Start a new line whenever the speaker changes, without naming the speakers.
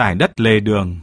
giải đất lề đường.